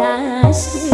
last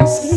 mercy.